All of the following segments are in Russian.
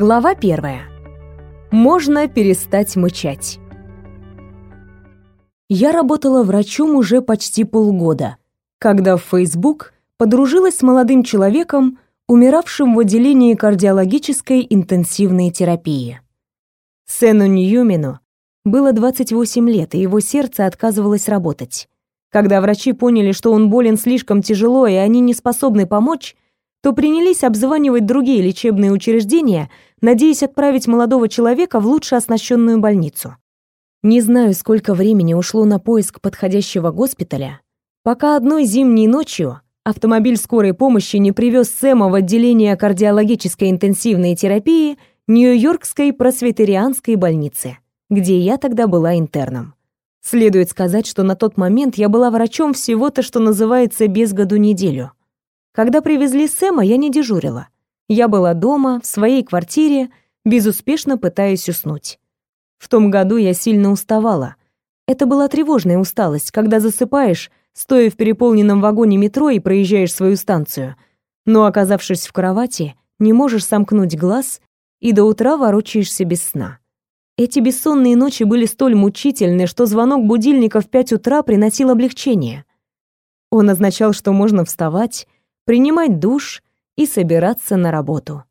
Глава первая. Можно перестать мычать. Я работала врачом уже почти полгода, когда в Facebook подружилась с молодым человеком, умиравшим в отделении кардиологической интенсивной терапии. Сену Ньюмену было 28 лет, и его сердце отказывалось работать. Когда врачи поняли, что он болен слишком тяжело, и они не способны помочь, то принялись обзванивать другие лечебные учреждения, надеясь отправить молодого человека в лучше оснащенную больницу. Не знаю, сколько времени ушло на поиск подходящего госпиталя, пока одной зимней ночью автомобиль скорой помощи не привез Сэма в отделение кардиологической интенсивной терапии Нью-Йоркской просветерианской больницы, где я тогда была интерном. Следует сказать, что на тот момент я была врачом всего-то, что называется, без году неделю. Когда привезли Сэма, я не дежурила. Я была дома, в своей квартире, безуспешно пытаясь уснуть. В том году я сильно уставала. Это была тревожная усталость, когда засыпаешь, стоя в переполненном вагоне метро и проезжаешь свою станцию. Но, оказавшись в кровати, не можешь сомкнуть глаз и до утра ворочаешься без сна. Эти бессонные ночи были столь мучительны, что звонок будильника в пять утра приносил облегчение. Он означал, что можно вставать, принимать душ и собираться на работу.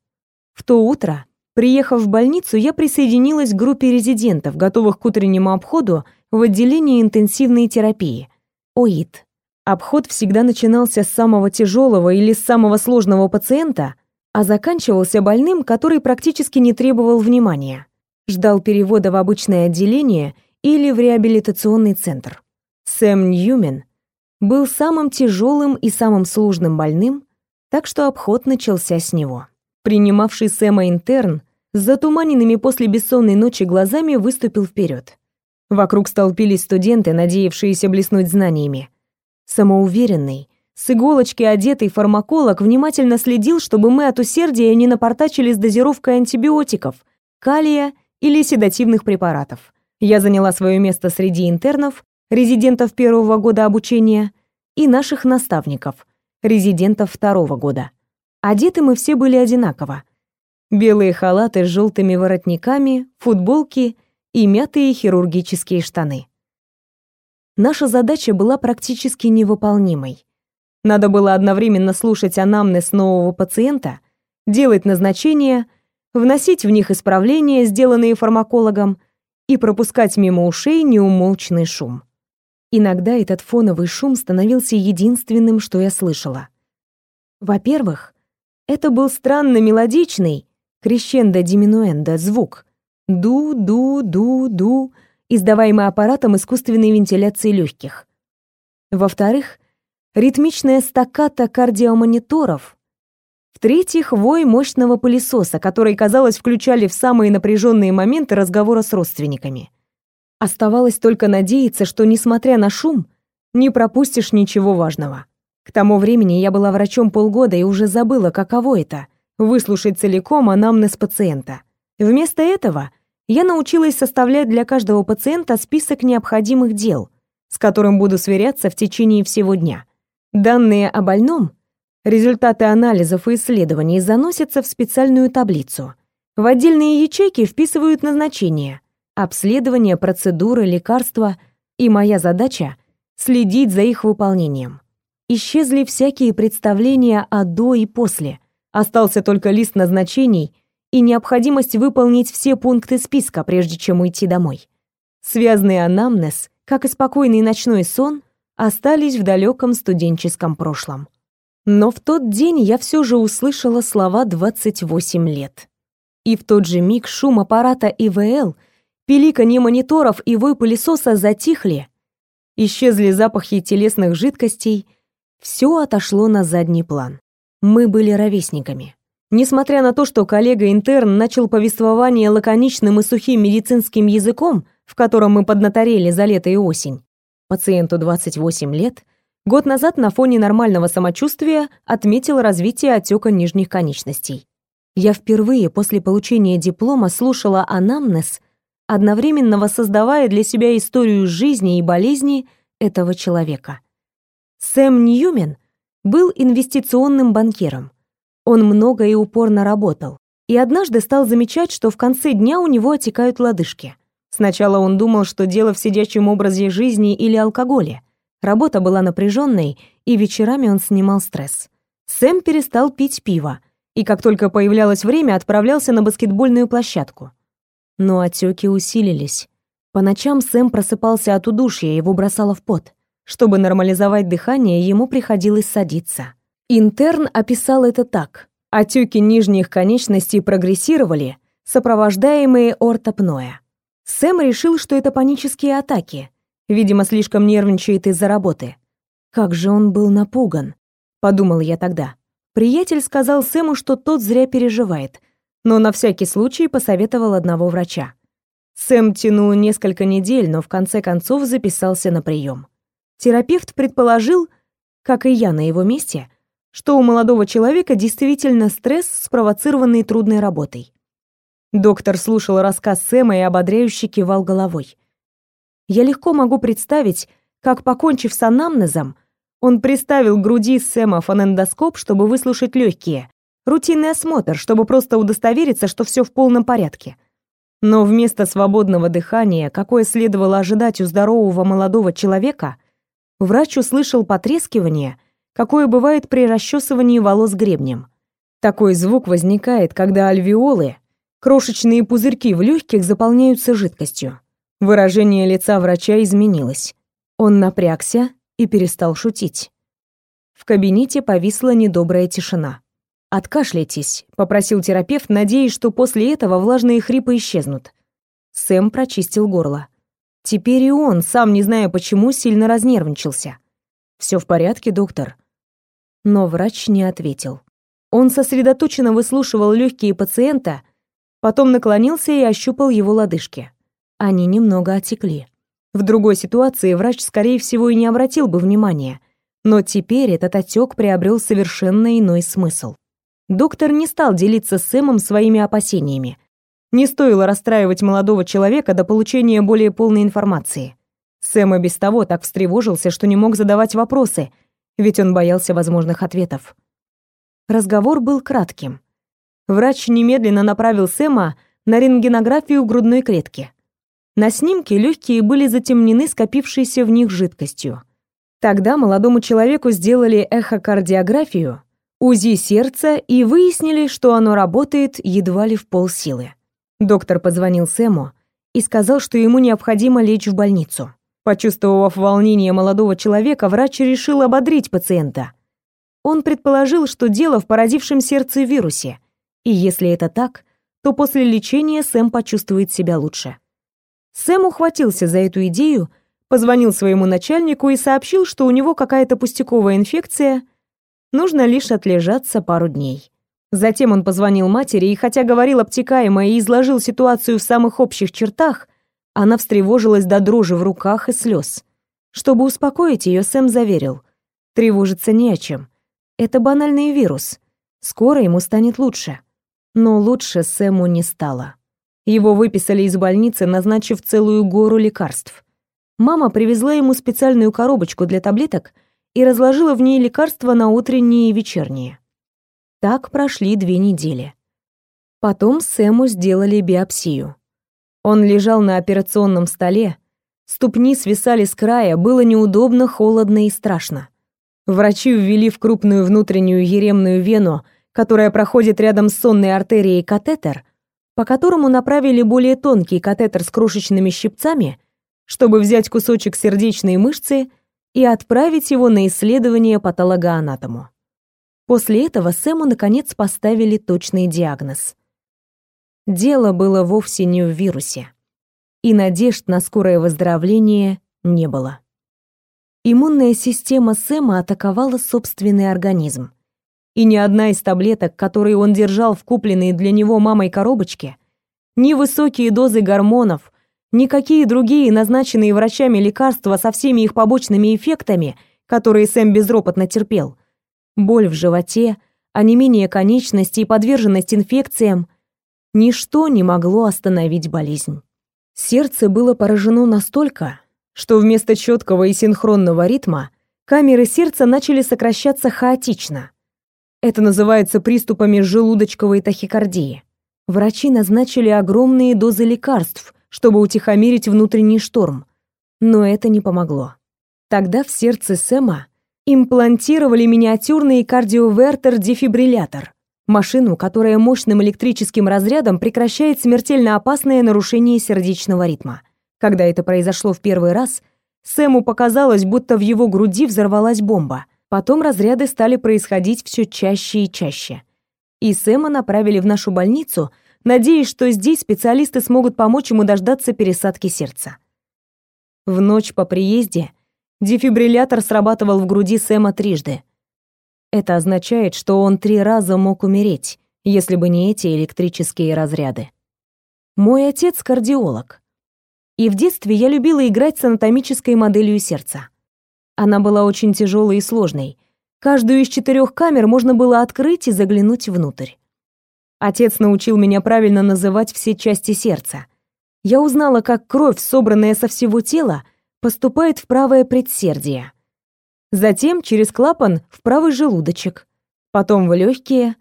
В то утро, приехав в больницу, я присоединилась к группе резидентов, готовых к утреннему обходу в отделении интенсивной терапии ОИТ. Обход всегда начинался с самого тяжелого или с самого сложного пациента, а заканчивался больным, который практически не требовал внимания. Ждал перевода в обычное отделение или в реабилитационный центр. Сэм Ньюмен был самым тяжелым и самым сложным больным, так что обход начался с него. Принимавший Сэма интерн с затуманенными после бессонной ночи глазами выступил вперед. Вокруг столпились студенты, надеявшиеся блеснуть знаниями. Самоуверенный, с иголочки одетый фармаколог внимательно следил, чтобы мы от усердия не напортачили с дозировкой антибиотиков, калия или седативных препаратов. Я заняла свое место среди интернов резидентов первого года обучения, и наших наставников, резидентов второго года. Одеты мы все были одинаково. Белые халаты с желтыми воротниками, футболки и мятые хирургические штаны. Наша задача была практически невыполнимой. Надо было одновременно слушать анамнез нового пациента, делать назначения, вносить в них исправления, сделанные фармакологом, и пропускать мимо ушей неумолчный шум. Иногда этот фоновый шум становился единственным, что я слышала. Во-первых, это был странно мелодичный, крещендо-диминуэндо звук. Ду-ду-ду-ду, издаваемый аппаратом искусственной вентиляции легких. Во-вторых, ритмичная стакката кардиомониторов. В-третьих, вой мощного пылесоса, который, казалось, включали в самые напряженные моменты разговора с родственниками. Оставалось только надеяться, что, несмотря на шум, не пропустишь ничего важного. К тому времени я была врачом полгода и уже забыла, каково это — выслушать целиком анамнез пациента. Вместо этого я научилась составлять для каждого пациента список необходимых дел, с которым буду сверяться в течение всего дня. Данные о больном, результаты анализов и исследований заносятся в специальную таблицу. В отдельные ячейки вписывают назначения — обследование, процедуры, лекарства, и моя задача — следить за их выполнением. Исчезли всякие представления о до и после. Остался только лист назначений и необходимость выполнить все пункты списка, прежде чем уйти домой. Связанный анамнез, как и спокойный ночной сон, остались в далеком студенческом прошлом. Но в тот день я все же услышала слова «28 лет». И в тот же миг шум аппарата ИВЛ — Пиликанье мониторов и вой пылесоса затихли. Исчезли запахи телесных жидкостей. Все отошло на задний план. Мы были ровесниками. Несмотря на то, что коллега-интерн начал повествование лаконичным и сухим медицинским языком, в котором мы поднаторели за лето и осень, пациенту 28 лет, год назад на фоне нормального самочувствия отметил развитие отека нижних конечностей. Я впервые после получения диплома слушала анамнез одновременно воссоздавая для себя историю жизни и болезни этого человека. Сэм Ньюмен был инвестиционным банкиром. Он много и упорно работал, и однажды стал замечать, что в конце дня у него отекают лодыжки. Сначала он думал, что дело в сидячем образе жизни или алкоголе. Работа была напряженной, и вечерами он снимал стресс. Сэм перестал пить пиво, и как только появлялось время, отправлялся на баскетбольную площадку. Но отеки усилились. По ночам Сэм просыпался от удушья, его бросало в пот. Чтобы нормализовать дыхание, ему приходилось садиться. Интерн описал это так. Отеки нижних конечностей прогрессировали, сопровождаемые ортопноя. Сэм решил, что это панические атаки. Видимо, слишком нервничает из-за работы. Как же он был напуган, подумал я тогда. Приятель сказал Сэму, что тот зря переживает, но на всякий случай посоветовал одного врача. Сэм тянул несколько недель, но в конце концов записался на прием. Терапевт предположил, как и я на его месте, что у молодого человека действительно стресс, спровоцированный трудной работой. Доктор слушал рассказ Сэма и ободряюще кивал головой. Я легко могу представить, как, покончив с анамнезом, он приставил к груди Сэма фонендоскоп, чтобы выслушать легкие, рутинный осмотр, чтобы просто удостовериться, что все в полном порядке. Но вместо свободного дыхания, какое следовало ожидать у здорового молодого человека, врач услышал потрескивание, какое бывает при расчесывании волос гребнем. Такой звук возникает, когда альвеолы, крошечные пузырьки в легких, заполняются жидкостью. Выражение лица врача изменилось. Он напрягся и перестал шутить. В кабинете повисла недобрая тишина. «Откашляйтесь», — попросил терапевт, надеясь, что после этого влажные хрипы исчезнут. Сэм прочистил горло. Теперь и он, сам не зная почему, сильно разнервничался. «Все в порядке, доктор?» Но врач не ответил. Он сосредоточенно выслушивал легкие пациента, потом наклонился и ощупал его лодыжки. Они немного отекли. В другой ситуации врач, скорее всего, и не обратил бы внимания, но теперь этот отек приобрел совершенно иной смысл. Доктор не стал делиться с Сэмом своими опасениями. Не стоило расстраивать молодого человека до получения более полной информации. Сэм и без того так встревожился, что не мог задавать вопросы, ведь он боялся возможных ответов. Разговор был кратким. Врач немедленно направил Сэма на рентгенографию грудной клетки. На снимке легкие были затемнены скопившейся в них жидкостью. Тогда молодому человеку сделали эхокардиографию, УЗИ сердца и выяснили, что оно работает едва ли в полсилы. Доктор позвонил Сэму и сказал, что ему необходимо лечь в больницу. Почувствовав волнение молодого человека, врач решил ободрить пациента. Он предположил, что дело в поразившем сердце вирусе, и если это так, то после лечения Сэм почувствует себя лучше. Сэм ухватился за эту идею, позвонил своему начальнику и сообщил, что у него какая-то пустяковая инфекция – Нужно лишь отлежаться пару дней. Затем он позвонил матери, и хотя говорил обтекаемо и изложил ситуацию в самых общих чертах, она встревожилась до дрожи в руках и слез. Чтобы успокоить ее, Сэм заверил. Тревожиться не о чем. Это банальный вирус. Скоро ему станет лучше. Но лучше Сэму не стало. Его выписали из больницы, назначив целую гору лекарств. Мама привезла ему специальную коробочку для таблеток — и разложила в ней лекарства на утренние и вечерние. Так прошли две недели. Потом Сэму сделали биопсию. Он лежал на операционном столе, ступни свисали с края, было неудобно, холодно и страшно. Врачи ввели в крупную внутреннюю еремную вену, которая проходит рядом с сонной артерией катетер, по которому направили более тонкий катетер с крошечными щипцами, чтобы взять кусочек сердечной мышцы и отправить его на исследование патологоанатому. После этого Сэму наконец поставили точный диагноз. Дело было вовсе не в вирусе, и надежд на скорое выздоровление не было. Иммунная система Сэма атаковала собственный организм, и ни одна из таблеток, которые он держал в купленной для него мамой коробочке, ни высокие дозы гормонов, Никакие другие назначенные врачами лекарства со всеми их побочными эффектами, которые Сэм безропотно терпел, боль в животе, онемение конечностей подверженность инфекциям, ничто не могло остановить болезнь. Сердце было поражено настолько, что вместо четкого и синхронного ритма камеры сердца начали сокращаться хаотично. Это называется приступами желудочковой тахикардии. Врачи назначили огромные дозы лекарств, чтобы утихомирить внутренний шторм. Но это не помогло. Тогда в сердце Сэма имплантировали миниатюрный кардиовертер-дефибриллятор, машину, которая мощным электрическим разрядом прекращает смертельно опасное нарушение сердечного ритма. Когда это произошло в первый раз, Сэму показалось, будто в его груди взорвалась бомба. Потом разряды стали происходить все чаще и чаще. И Сэма направили в нашу больницу, надеясь, что здесь специалисты смогут помочь ему дождаться пересадки сердца. В ночь по приезде дефибриллятор срабатывал в груди Сэма трижды. Это означает, что он три раза мог умереть, если бы не эти электрические разряды. Мой отец кардиолог. И в детстве я любила играть с анатомической моделью сердца. Она была очень тяжелой и сложной. Каждую из четырех камер можно было открыть и заглянуть внутрь. Отец научил меня правильно называть все части сердца — я узнала, как кровь, собранная со всего тела, поступает в правое предсердие. Затем через клапан в правый желудочек, потом в легкие,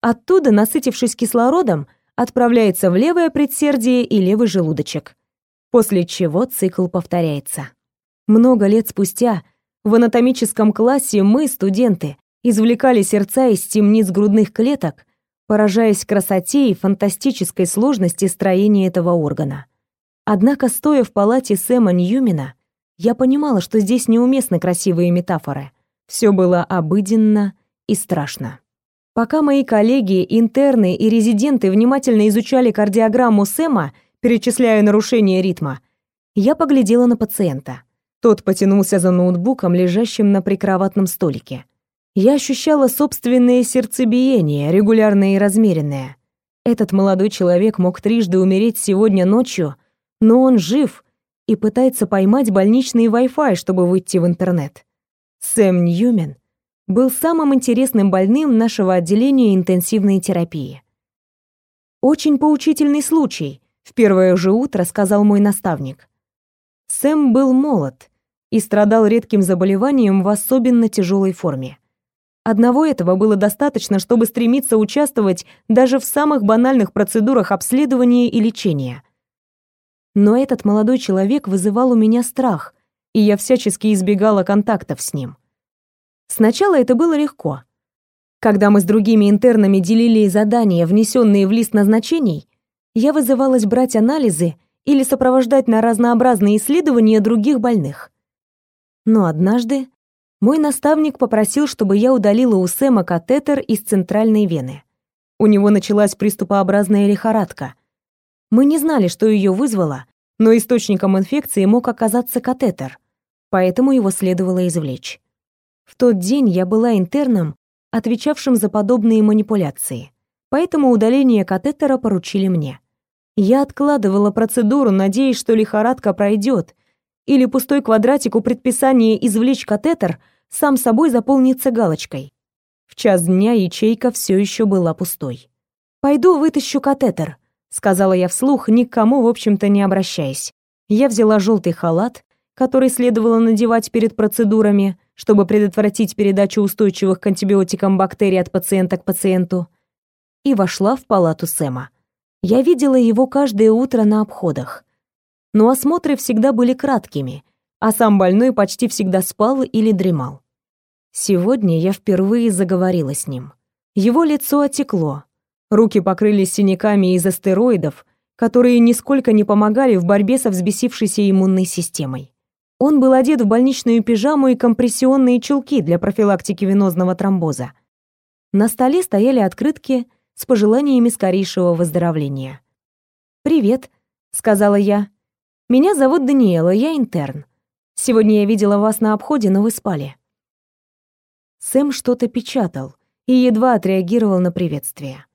оттуда, насытившись кислородом, отправляется в левое предсердие и левый желудочек, после чего цикл повторяется. Много лет спустя в анатомическом классе мы, студенты, извлекали сердца из темниц грудных клеток, поражаясь красоте и фантастической сложности строения этого органа. Однако, стоя в палате Сэма Ньюмина, я понимала, что здесь неуместны красивые метафоры. Все было обыденно и страшно. Пока мои коллеги, интерны и резиденты внимательно изучали кардиограмму Сэма, перечисляя нарушения ритма, я поглядела на пациента. Тот потянулся за ноутбуком, лежащим на прикроватном столике. Я ощущала собственное сердцебиение, регулярное и размеренное. Этот молодой человек мог трижды умереть сегодня ночью, но он жив и пытается поймать больничный Wi-Fi, чтобы выйти в интернет. Сэм Ньюмен был самым интересным больным нашего отделения интенсивной терапии. Очень поучительный случай, в первое же утро сказал мой наставник. Сэм был молод и страдал редким заболеванием в особенно тяжелой форме. Одного этого было достаточно, чтобы стремиться участвовать даже в самых банальных процедурах обследования и лечения – но этот молодой человек вызывал у меня страх, и я всячески избегала контактов с ним. Сначала это было легко. Когда мы с другими интернами делили задания, внесенные в лист назначений, я вызывалась брать анализы или сопровождать на разнообразные исследования других больных. Но однажды мой наставник попросил, чтобы я удалила у Сэма катетер из центральной вены. У него началась приступообразная лихорадка, мы не знали, что ее вызвало, но источником инфекции мог оказаться катетер, поэтому его следовало извлечь. В тот день я была интерном, отвечавшим за подобные манипуляции, поэтому удаление катетера поручили мне. Я откладывала процедуру, надеясь, что лихорадка пройдет, или пустой квадратик у предписания извлечь катетер сам собой заполнится галочкой. В час дня ячейка все еще была пустой. «Пойду вытащу катетер», сказала я вслух, ни к кому, в общем-то, не обращаясь. Я взяла желтый халат, который следовало надевать перед процедурами, чтобы предотвратить передачу устойчивых к антибиотикам бактерий от пациента к пациенту, и вошла в палату Сэма. Я видела его каждое утро на обходах. Но осмотры всегда были краткими, а сам больной почти всегда спал или дремал. Сегодня я впервые заговорила с ним. Его лицо отекло, Руки покрылись синяками из астероидов, которые нисколько не помогали в борьбе со взбесившейся иммунной системой. Он был одет в больничную пижаму и компрессионные чулки для профилактики венозного тромбоза. На столе стояли открытки с пожеланиями скорейшего выздоровления. «Привет», — сказала я. «Меня зовут Даниэла, я интерн. Сегодня я видела вас на обходе, но вы спали». Сэм что-то печатал и едва отреагировал на приветствие.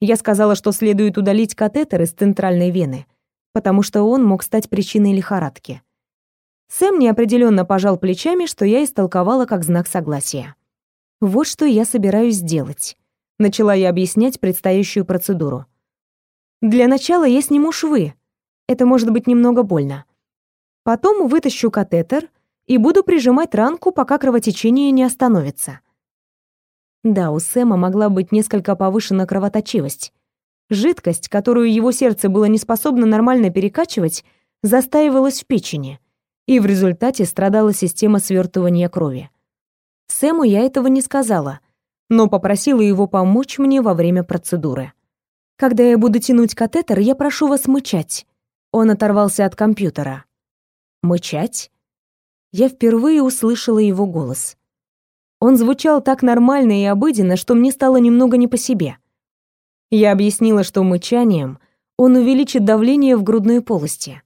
Я сказала, что следует удалить катетер из центральной вены, потому что он мог стать причиной лихорадки. Сэм неопределенно пожал плечами, что я истолковала как знак согласия. Вот что я собираюсь сделать. Начала я объяснять предстоящую процедуру. Для начала я сниму швы. Это может быть немного больно. Потом вытащу катетер и буду прижимать ранку, пока кровотечение не остановится. Да, у Сэма могла быть несколько повышена кровоточивость. Жидкость, которую его сердце было не способно нормально перекачивать, застаивалась в печени, и в результате страдала система свертывания крови. Сэму я этого не сказала, но попросила его помочь мне во время процедуры. Когда я буду тянуть катетер, я прошу вас мычать. Он оторвался от компьютера. Мычать? Я впервые услышала его голос. Он звучал так нормально и обыденно, что мне стало немного не по себе. Я объяснила, что мычанием он увеличит давление в грудной полости.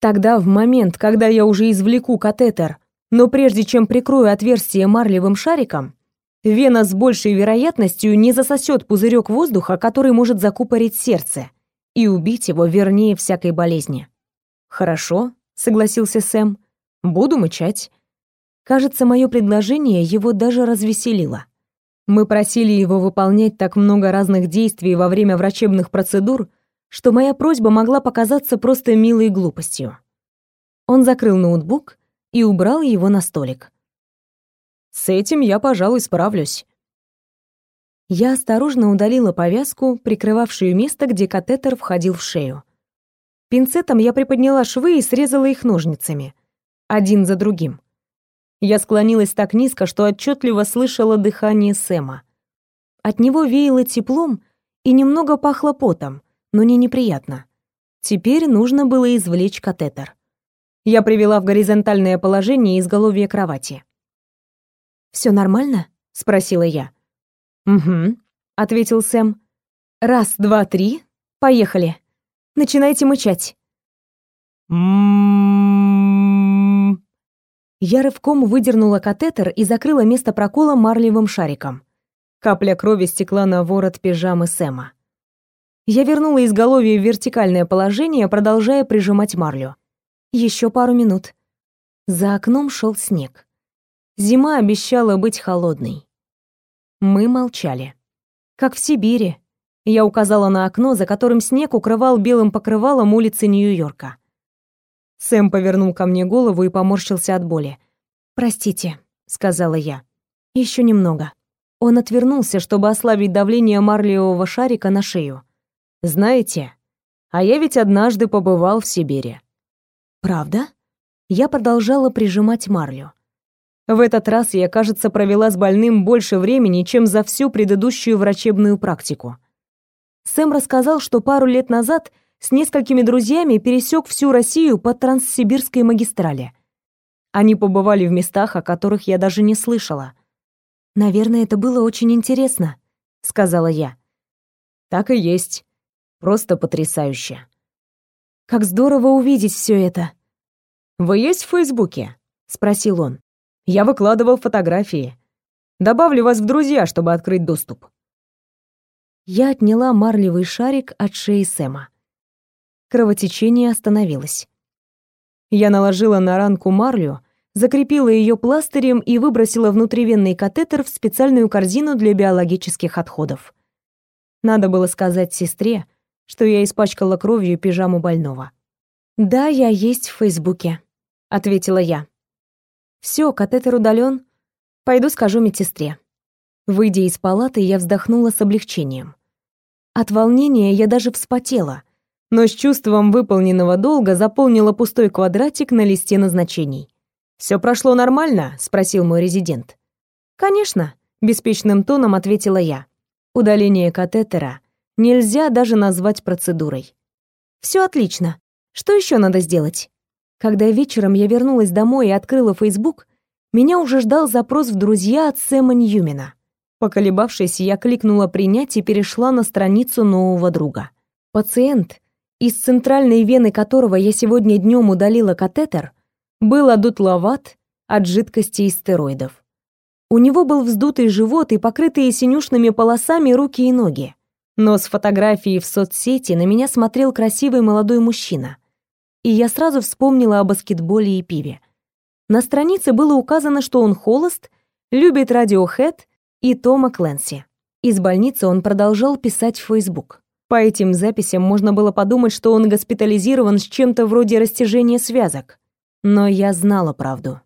Тогда, в момент, когда я уже извлеку катетер, но прежде чем прикрою отверстие марлевым шариком, вена с большей вероятностью не засосет пузырек воздуха, который может закупорить сердце и убить его вернее всякой болезни. «Хорошо», — согласился Сэм, — «буду мычать». Кажется, мое предложение его даже развеселило. Мы просили его выполнять так много разных действий во время врачебных процедур, что моя просьба могла показаться просто милой глупостью. Он закрыл ноутбук и убрал его на столик. «С этим я, пожалуй, справлюсь». Я осторожно удалила повязку, прикрывавшую место, где катетер входил в шею. Пинцетом я приподняла швы и срезала их ножницами, один за другим. Я склонилась так низко, что отчетливо слышала дыхание Сэма. От него веяло теплом и немного пахло потом, но не неприятно. Теперь нужно было извлечь катетер. Я привела в горизонтальное положение изголовье кровати. Все нормально?» — спросила я. «Угу», — ответил Сэм. «Раз, два, три. Поехали. Начинайте мычать». «М-м-м...» Я рывком выдернула катетер и закрыла место прокола марлевым шариком. Капля крови стекла на ворот пижамы Сэма. Я вернула изголовье в вертикальное положение, продолжая прижимать марлю. Еще пару минут. За окном шел снег. Зима обещала быть холодной. Мы молчали. Как в Сибири. Я указала на окно, за которым снег укрывал белым покрывалом улицы Нью-Йорка. Сэм повернул ко мне голову и поморщился от боли. «Простите», — сказала я. Еще немного». Он отвернулся, чтобы ослабить давление марлевого шарика на шею. «Знаете, а я ведь однажды побывал в Сибири». «Правда?» Я продолжала прижимать марлю. В этот раз я, кажется, провела с больным больше времени, чем за всю предыдущую врачебную практику. Сэм рассказал, что пару лет назад с несколькими друзьями пересек всю Россию по Транссибирской магистрали. Они побывали в местах, о которых я даже не слышала. «Наверное, это было очень интересно», — сказала я. «Так и есть. Просто потрясающе». «Как здорово увидеть все это». «Вы есть в Фейсбуке?» — спросил он. «Я выкладывал фотографии. Добавлю вас в друзья, чтобы открыть доступ». Я отняла марлевый шарик от шеи Сэма. Кровотечение остановилось. Я наложила на ранку марлю, закрепила ее пластырем и выбросила внутривенный катетер в специальную корзину для биологических отходов. Надо было сказать сестре, что я испачкала кровью пижаму больного. «Да, я есть в Фейсбуке», — ответила я. «Все, катетер удален. Пойду скажу медсестре». Выйдя из палаты, я вздохнула с облегчением. От волнения я даже вспотела — но с чувством выполненного долга заполнила пустой квадратик на листе назначений. «Все прошло нормально?» — спросил мой резидент. «Конечно», — беспечным тоном ответила я. «Удаление катетера нельзя даже назвать процедурой». «Все отлично. Что еще надо сделать?» Когда вечером я вернулась домой и открыла Facebook, меня уже ждал запрос в друзья от Сэма Ньюмена. Поколебавшись, я кликнула «Принять» и перешла на страницу нового друга. Пациент, из центральной вены которого я сегодня днем удалила катетер, был одутловат от жидкости и стероидов. У него был вздутый живот и покрытые синюшными полосами руки и ноги. Но с фотографией в соцсети на меня смотрел красивый молодой мужчина. И я сразу вспомнила о баскетболе и пиве. На странице было указано, что он холост, любит Radiohead и Тома Кленси. Из больницы он продолжал писать в Facebook. По этим записям можно было подумать, что он госпитализирован с чем-то вроде растяжения связок. Но я знала правду.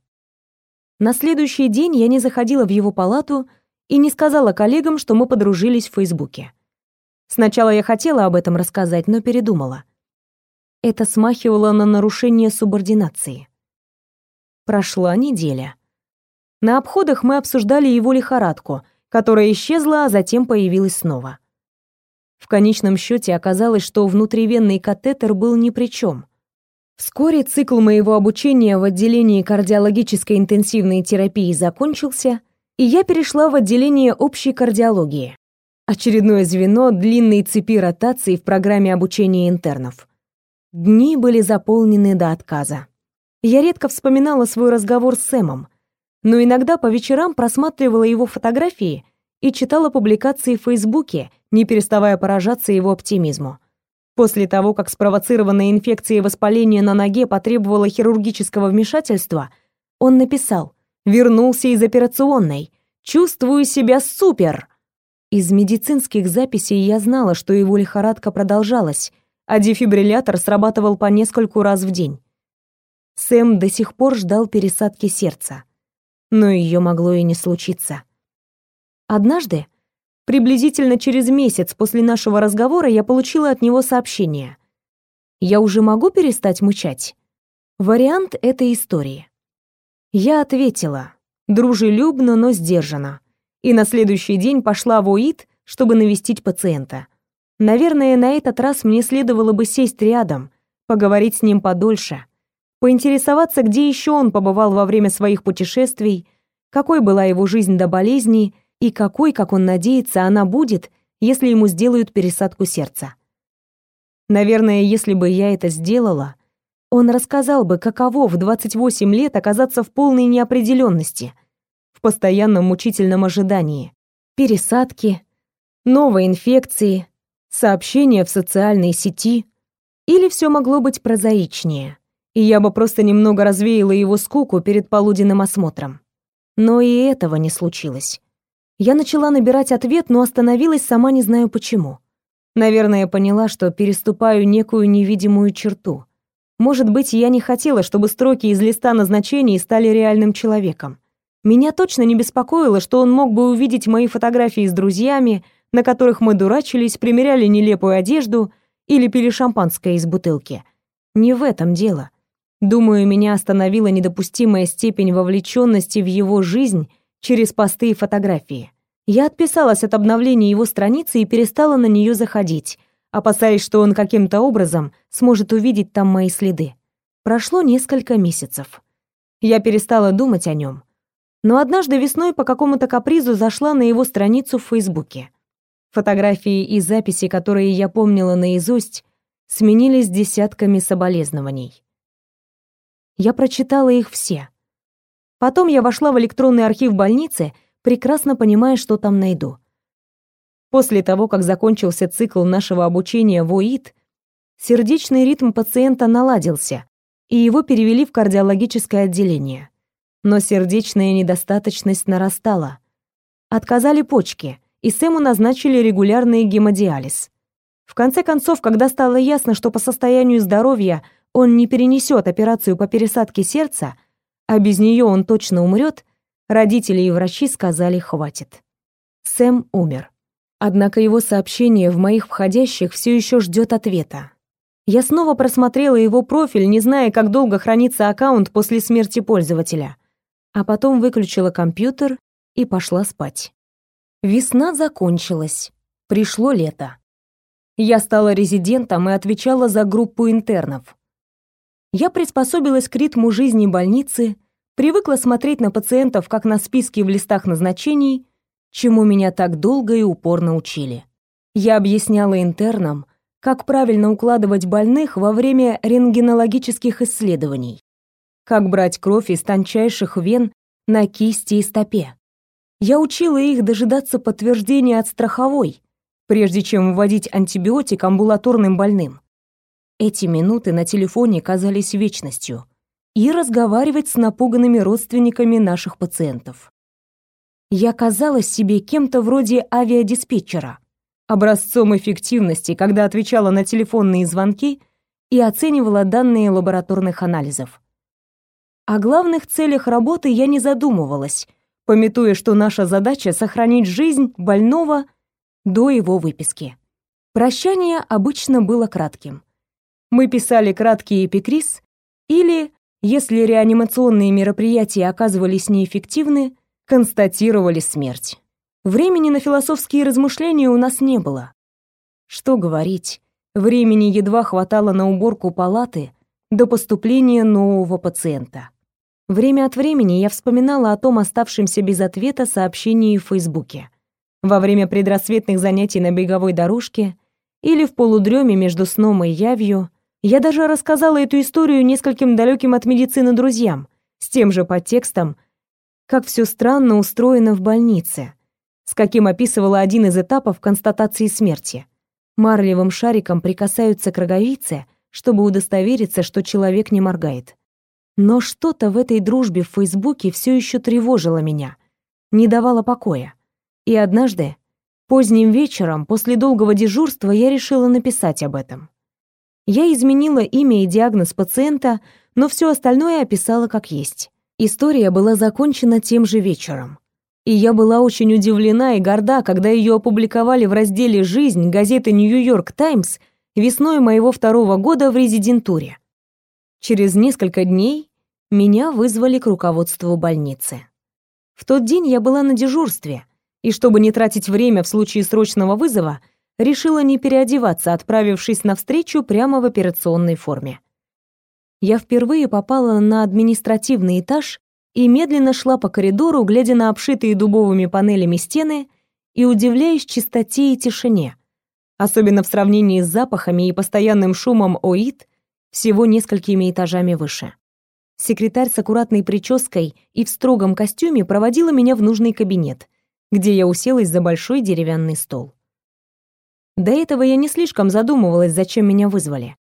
На следующий день я не заходила в его палату и не сказала коллегам, что мы подружились в Фейсбуке. Сначала я хотела об этом рассказать, но передумала. Это смахивало на нарушение субординации. Прошла неделя. На обходах мы обсуждали его лихорадку, которая исчезла, а затем появилась снова. В конечном счете оказалось, что внутривенный катетер был ни при чем. Вскоре цикл моего обучения в отделении кардиологической интенсивной терапии закончился, и я перешла в отделение общей кардиологии. Очередное звено длинной цепи ротации в программе обучения интернов. Дни были заполнены до отказа. Я редко вспоминала свой разговор с Сэмом, но иногда по вечерам просматривала его фотографии и читала публикации в Фейсбуке, не переставая поражаться его оптимизму. После того, как спровоцированная инфекцией воспаление на ноге потребовало хирургического вмешательства, он написал «Вернулся из операционной. Чувствую себя супер!» Из медицинских записей я знала, что его лихорадка продолжалась, а дефибриллятор срабатывал по нескольку раз в день. Сэм до сих пор ждал пересадки сердца. Но ее могло и не случиться. Однажды, приблизительно через месяц после нашего разговора, я получила от него сообщение. «Я уже могу перестать мычать?» Вариант этой истории. Я ответила, дружелюбно, но сдержанно, и на следующий день пошла в УИД, чтобы навестить пациента. Наверное, на этот раз мне следовало бы сесть рядом, поговорить с ним подольше, поинтересоваться, где еще он побывал во время своих путешествий, какой была его жизнь до болезни и какой, как он надеется, она будет, если ему сделают пересадку сердца. Наверное, если бы я это сделала, он рассказал бы, каково в 28 лет оказаться в полной неопределенности, в постоянном мучительном ожидании, пересадки, новой инфекции, сообщения в социальной сети, или все могло быть прозаичнее и я бы просто немного развеяла его скуку перед полуденным осмотром. Но и этого не случилось. Я начала набирать ответ, но остановилась сама не знаю почему. Наверное, поняла, что переступаю некую невидимую черту. Может быть, я не хотела, чтобы строки из листа назначений стали реальным человеком. Меня точно не беспокоило, что он мог бы увидеть мои фотографии с друзьями, на которых мы дурачились, примеряли нелепую одежду или пили шампанское из бутылки. Не в этом дело. Думаю, меня остановила недопустимая степень вовлеченности в его жизнь через посты и фотографии. Я отписалась от обновления его страницы и перестала на нее заходить, опасаясь, что он каким-то образом сможет увидеть там мои следы. Прошло несколько месяцев. Я перестала думать о нем. Но однажды весной по какому-то капризу зашла на его страницу в Фейсбуке. Фотографии и записи, которые я помнила наизусть, сменились десятками соболезнований. Я прочитала их все. Потом я вошла в электронный архив больницы, прекрасно понимая, что там найду. После того, как закончился цикл нашего обучения в ОИД, сердечный ритм пациента наладился, и его перевели в кардиологическое отделение. Но сердечная недостаточность нарастала. Отказали почки, и Сэму назначили регулярный гемодиализ. В конце концов, когда стало ясно, что по состоянию здоровья он не перенесет операцию по пересадке сердца, а без нее он точно умрет, родители и врачи сказали «хватит». Сэм умер. Однако его сообщение в моих входящих все еще ждет ответа. Я снова просмотрела его профиль, не зная, как долго хранится аккаунт после смерти пользователя, а потом выключила компьютер и пошла спать. Весна закончилась. Пришло лето. Я стала резидентом и отвечала за группу интернов. Я приспособилась к ритму жизни больницы, привыкла смотреть на пациентов как на списки в листах назначений, чему меня так долго и упорно учили. Я объясняла интернам, как правильно укладывать больных во время рентгенологических исследований, как брать кровь из тончайших вен на кисти и стопе. Я учила их дожидаться подтверждения от страховой, прежде чем вводить антибиотик амбулаторным больным. Эти минуты на телефоне казались вечностью. И разговаривать с напуганными родственниками наших пациентов. Я казалась себе кем-то вроде авиадиспетчера, образцом эффективности, когда отвечала на телефонные звонки и оценивала данные лабораторных анализов. О главных целях работы я не задумывалась, пометуя, что наша задача — сохранить жизнь больного до его выписки. Прощание обычно было кратким. Мы писали краткий эпикриз или, если реанимационные мероприятия оказывались неэффективны, констатировали смерть. Времени на философские размышления у нас не было. Что говорить, времени едва хватало на уборку палаты до поступления нового пациента. Время от времени я вспоминала о том оставшемся без ответа сообщении в Фейсбуке. Во время предрассветных занятий на беговой дорожке или в полудреме между сном и явью я даже рассказала эту историю нескольким далеким от медицины друзьям с тем же подтекстом, как все странно устроено в больнице, с каким описывала один из этапов констатации смерти. Марлевым шариком прикасаются к роговице, чтобы удостовериться, что человек не моргает. Но что-то в этой дружбе в Фейсбуке все еще тревожило меня, не давало покоя. И однажды, поздним вечером, после долгого дежурства, я решила написать об этом. Я изменила имя и диагноз пациента, но все остальное описала как есть. История была закончена тем же вечером. И я была очень удивлена и горда, когда ее опубликовали в разделе «Жизнь» газеты «Нью-Йорк Таймс» весной моего второго года в резидентуре. Через несколько дней меня вызвали к руководству больницы. В тот день я была на дежурстве, и чтобы не тратить время в случае срочного вызова, решила не переодеваться, отправившись на встречу прямо в операционной форме я впервые попала на административный этаж и медленно шла по коридору, глядя на обшитые дубовыми панелями стены и удивляясь чистоте и тишине, особенно в сравнении с запахами и постоянным шумом ОИД всего несколькими этажами выше. Секретарь с аккуратной прической и в строгом костюме проводила меня в нужный кабинет, где я уселась за большой деревянный стол. До этого я не слишком задумывалась, зачем меня вызвали.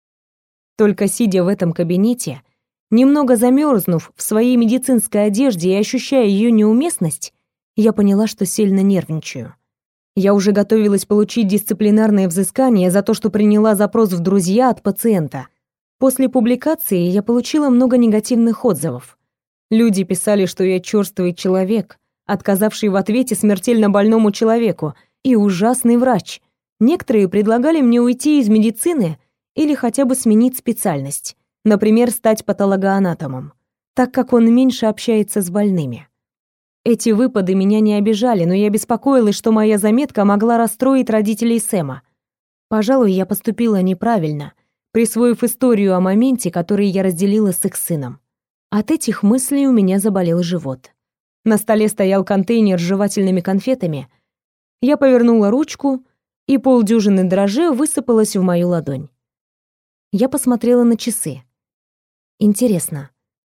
Только сидя в этом кабинете, немного замерзнув в своей медицинской одежде и ощущая ее неуместность, я поняла, что сильно нервничаю. Я уже готовилась получить дисциплинарное взыскание за то, что приняла запрос в друзья от пациента. После публикации я получила много негативных отзывов. Люди писали, что я чёрствый человек, отказавший в ответе смертельно больному человеку, и ужасный врач. Некоторые предлагали мне уйти из медицины или хотя бы сменить специальность, например, стать патологоанатомом, так как он меньше общается с больными. Эти выпады меня не обижали, но я беспокоилась, что моя заметка могла расстроить родителей Сэма. Пожалуй, я поступила неправильно, присвоив историю о моменте, который я разделила с их сыном. От этих мыслей у меня заболел живот. На столе стоял контейнер с жевательными конфетами. Я повернула ручку, и полдюжины дрожжей высыпалось в мою ладонь. Я посмотрела на часы. Интересно,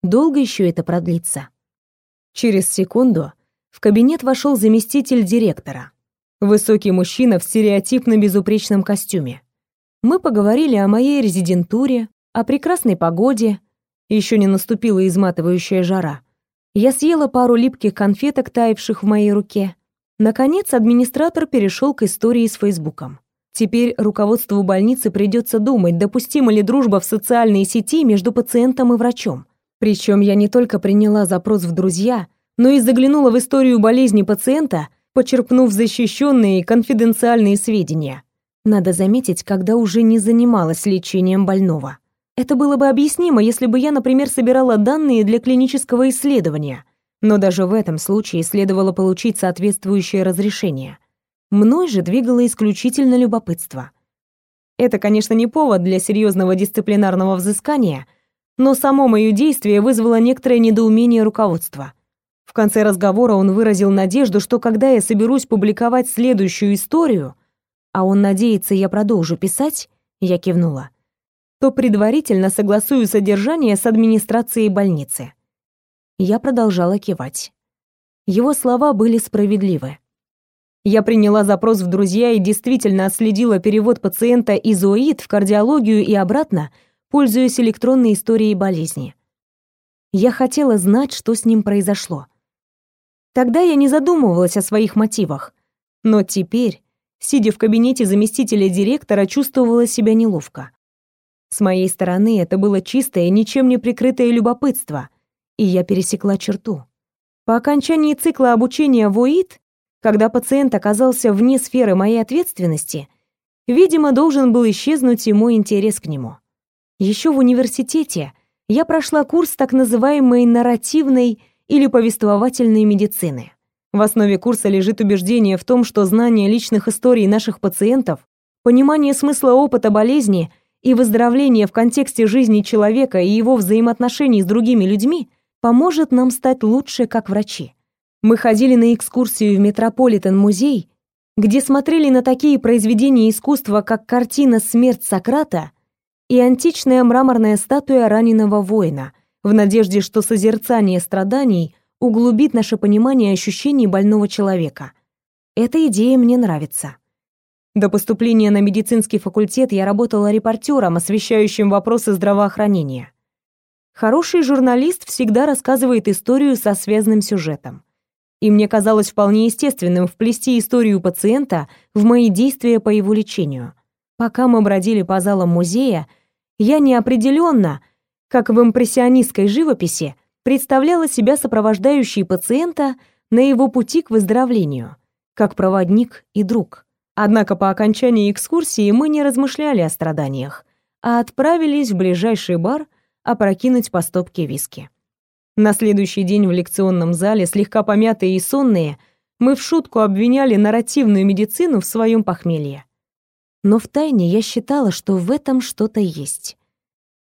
долго еще это продлится? Через секунду в кабинет вошел заместитель директора. Высокий мужчина в стереотипно безупречном костюме. Мы поговорили о моей резидентуре, о прекрасной погоде. Еще не наступила изматывающая жара. Я съела пару липких конфеток, таявших в моей руке. Наконец, администратор перешел к истории с Фейсбуком. Теперь руководству больницы придется думать, допустима ли дружба в социальной сети между пациентом и врачом. Причем я не только приняла запрос в друзья, но и заглянула в историю болезни пациента, почерпнув защищенные конфиденциальные сведения. Надо заметить, когда уже не занималась лечением больного. Это было бы объяснимо, если бы я, например, собирала данные для клинического исследования. Но даже в этом случае следовало получить соответствующее разрешение. Мной же двигало исключительно любопытство. Это, конечно, не повод для серьезного дисциплинарного взыскания, но само мое действие вызвало некоторое недоумение руководства. В конце разговора он выразил надежду, что когда я соберусь публиковать следующую историю, а он надеется, я продолжу писать, я кивнула, то предварительно согласую содержание с администрацией больницы. Я продолжала кивать. Его слова были справедливы. Я приняла запрос в друзья и действительно отследила перевод пациента из ОИД в кардиологию и обратно, пользуясь электронной историей болезни. Я хотела знать, что с ним произошло. Тогда я не задумывалась о своих мотивах, но теперь, сидя в кабинете заместителя директора, чувствовала себя неловко. С моей стороны это было чистое, ничем не прикрытое любопытство, и я пересекла черту. По окончании цикла обучения в ОИД когда пациент оказался вне сферы моей ответственности, видимо, должен был исчезнуть и мой интерес к нему. Еще в университете я прошла курс так называемой нарративной или повествовательной медицины. В основе курса лежит убеждение в том, что знание личных историй наших пациентов, понимание смысла опыта болезни и выздоровление в контексте жизни человека и его взаимоотношений с другими людьми поможет нам стать лучше как врачи. Мы ходили на экскурсию в Метрополитен-музей, где смотрели на такие произведения искусства, как картина «Смерть Сократа» и античная мраморная статуя раненого воина, в надежде, что созерцание страданий углубит наше понимание ощущений больного человека. Эта идея мне нравится. До поступления на медицинский факультет я работала репортером, освещающим вопросы здравоохранения. Хороший журналист всегда рассказывает историю со связанным сюжетом и мне казалось вполне естественным вплести историю пациента в мои действия по его лечению. Пока мы бродили по залам музея, я неопределенно, как в импрессионистской живописи, представляла себя сопровождающей пациента на его пути к выздоровлению, как проводник и друг. Однако по окончании экскурсии мы не размышляли о страданиях, а отправились в ближайший бар опрокинуть по стопке виски. На следующий день в лекционном зале, слегка помятые и сонные, мы в шутку обвиняли нарративную медицину в своем похмелье. Но втайне я считала, что в этом что-то есть.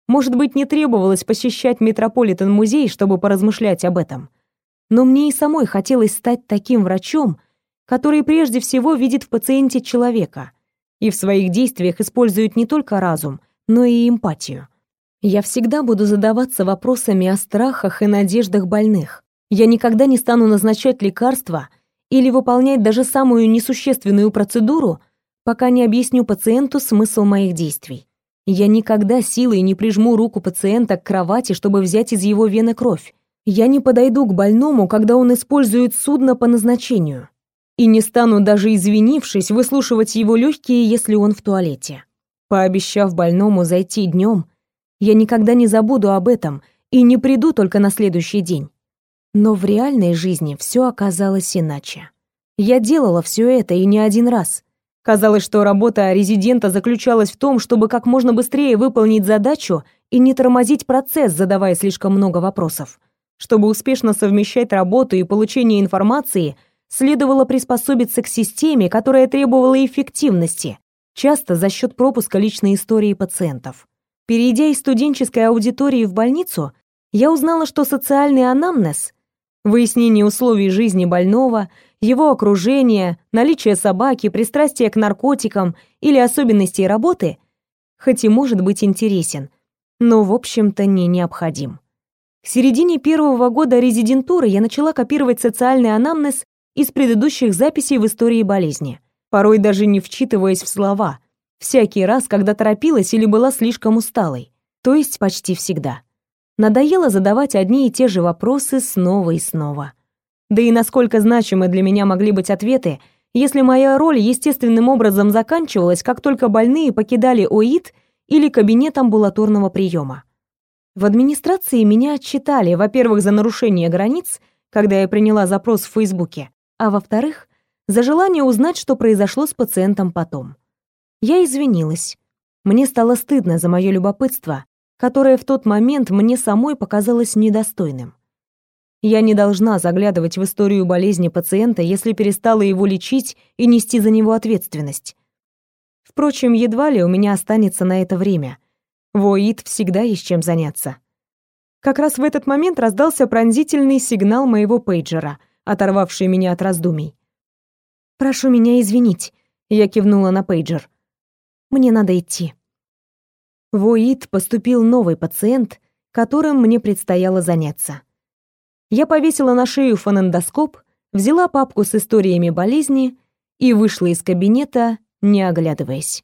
Может быть, не требовалось посещать Метрополитен-музей, чтобы поразмышлять об этом. Но мне и самой хотелось стать таким врачом, который прежде всего видит в пациенте человека и в своих действиях использует не только разум, но и эмпатию. Я всегда буду задаваться вопросами о страхах и надеждах больных. Я никогда не стану назначать лекарства или выполнять даже самую несущественную процедуру, пока не объясню пациенту смысл моих действий. Я никогда силой не прижму руку пациента к кровати, чтобы взять из его вены кровь. Я не подойду к больному, когда он использует судно по назначению. И не стану даже извинившись выслушивать его легкие, если он в туалете. Пообещав больному зайти днем, я никогда не забуду об этом и не приду только на следующий день. Но в реальной жизни все оказалось иначе. Я делала все это и не один раз. Казалось, что работа резидента заключалась в том, чтобы как можно быстрее выполнить задачу и не тормозить процесс, задавая слишком много вопросов. Чтобы успешно совмещать работу и получение информации, следовало приспособиться к системе, которая требовала эффективности, часто за счет пропуска личной истории пациентов. Перейдя из студенческой аудитории в больницу, я узнала, что социальный анамнез, выяснение условий жизни больного, его окружения, наличие собаки, пристрастие к наркотикам или особенностей работы, хоть и может быть интересен, но, в общем-то, не необходим. К середине первого года резидентуры я начала копировать социальный анамнез из предыдущих записей в истории болезни, порой даже не вчитываясь в слова, Всякий раз, когда торопилась или была слишком усталой. То есть почти всегда. Надоело задавать одни и те же вопросы снова и снова. Да и насколько значимы для меня могли быть ответы, если моя роль естественным образом заканчивалась, как только больные покидали ОИД или кабинет амбулаторного приема. В администрации меня отчитали, во-первых, за нарушение границ, когда я приняла запрос в Фейсбуке, а во-вторых, за желание узнать, что произошло с пациентом потом. Я извинилась. Мне стало стыдно за мое любопытство, которое в тот момент мне самой показалось недостойным. Я не должна заглядывать в историю болезни пациента, если перестала его лечить и нести за него ответственность. Впрочем, едва ли у меня останется на это время. В ОИД всегда есть чем заняться. Как раз в этот момент раздался пронзительный сигнал моего пейджера, оторвавший меня от раздумий. «Прошу меня извинить», — я кивнула на пейджер. Мне надо идти. В ОИД поступил новый пациент, которым мне предстояло заняться. Я повесила на шею фонендоскоп, взяла папку с историями болезни и вышла из кабинета, не оглядываясь.